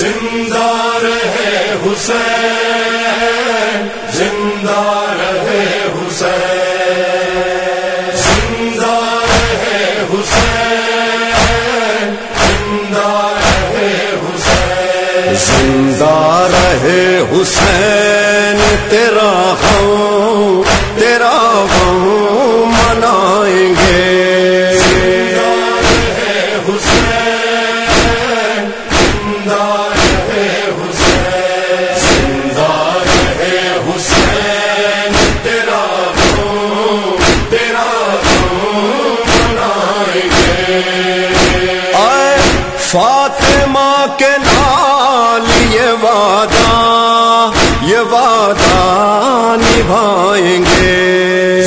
زندہ رہے حسین، زندہ رہے حسین۔ زندہ رہے حسین، زندہ رہے حسین۔ زندہ رہے حسین۔ فاطمہ کے نال یہ وعدہ یہ وعدہ نبھائیں گے۔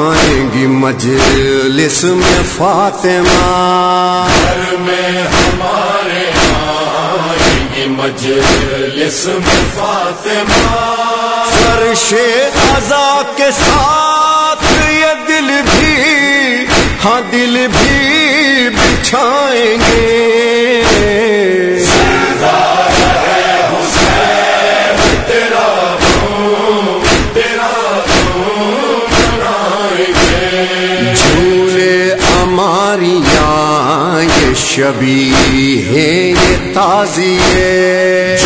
آئیں گی مجلس میں فاطمہ۔ گھر میں ہمارے آئیں گی مجلس میں فاطمہ۔ فرش ازا کے ساتھ یہ دل بھی ہاں دل بھی بچھائیں گے۔ ہماری یہ شبی ہے یہ تازی ہے۔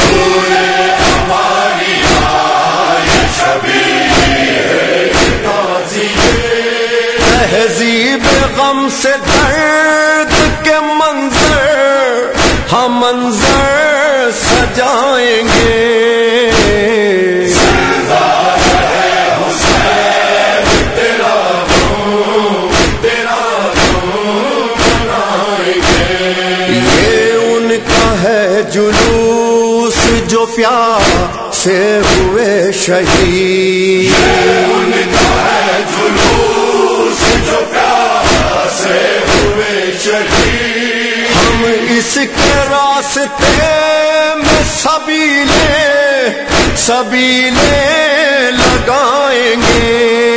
تہذیب غم سے درد جلوس جو پیار سے ہوئے شہید۔ جلوس جو پیار سے ہوئے شہید ہم اس کے راستے میں سبیلے سبیلے لگائیں گے۔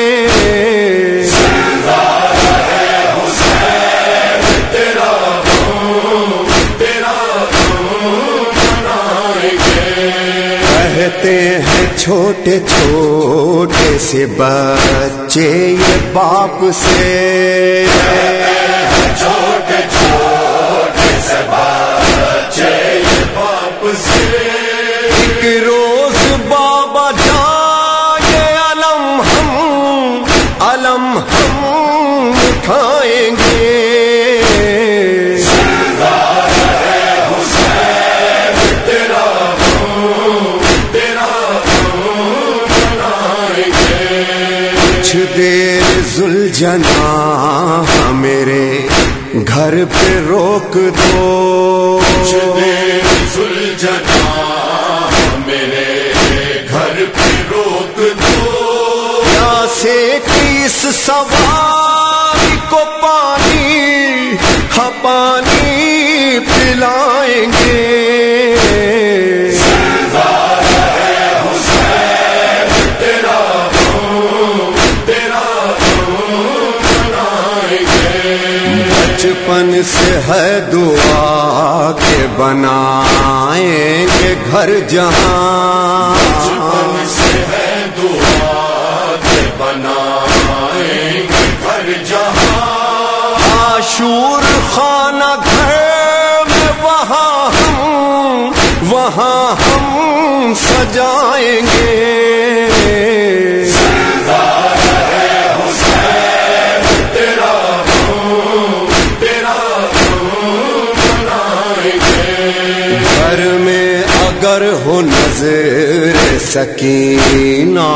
کہتے ہیں چھوٹے چھوٹے سے بچے یہ باپ سے چھوٹے چھوٹے سے بچے کچھ دیر زلجنا میرے گھر پہ روک دو۔ سلجھنا میرے گھر پہ روک دو۔ سے کس سواری کو پانی ہاں پانی پلائیں گے۔ بچپن سے ہے دعا کے بنائیں گے گھر جہاں۔ سے ہے دعا کے بنائیں گے گھر جہاں۔ آشور خانہ گھر میں وہاں ہم وہاں ہم سجائیں گے۔ نظر سکینہ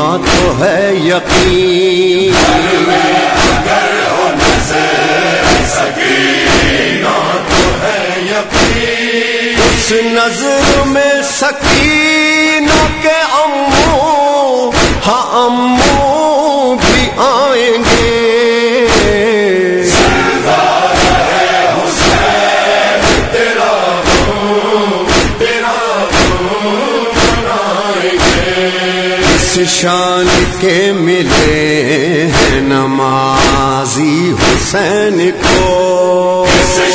اگر ہو نظر سکینہ تو ہے یقین۔ اس نظر میں سکین کے ملے ہیں نمازی حسین کو۔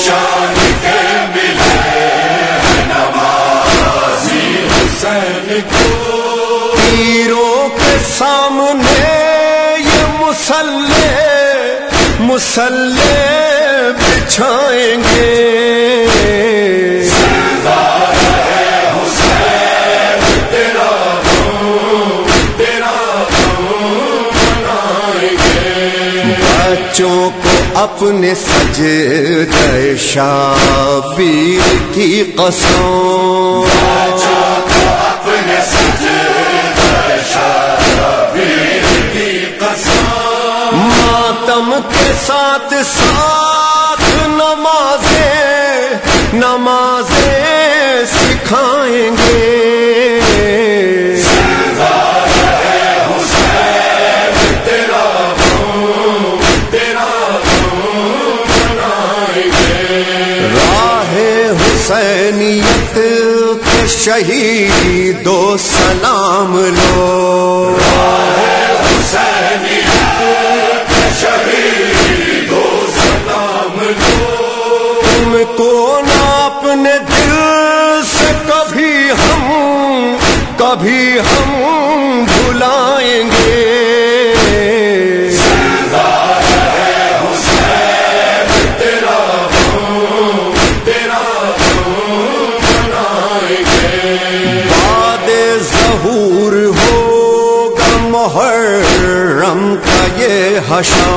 شان کے ملے نمازی حسین کو۔ پیروں کے سامنے یہ مسلح مسلح بچھائیں گے۔ بچوں کو اپنے سج شابیر کی قسم بچوں کو اپنے سج کی قسم۔ ماتم کے ساتھ ساتھ نمازیں نمازیں سکھائیں حسینیت کے شہید دو سلام لو۔ یہ حشر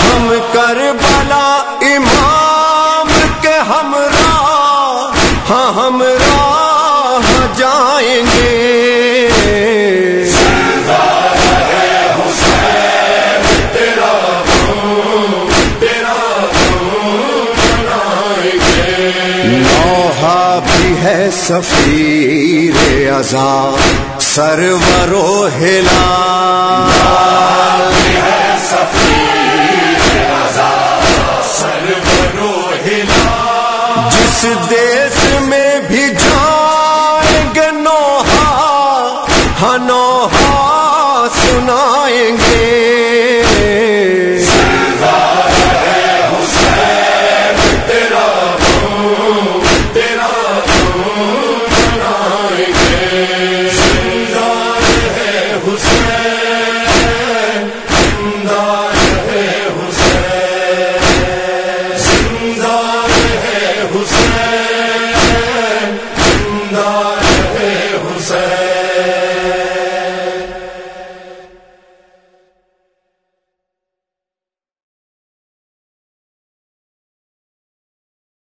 ہم کربلا سفیر ازا سرور و ہلا سفیر ازا سرور و ہلا جس دے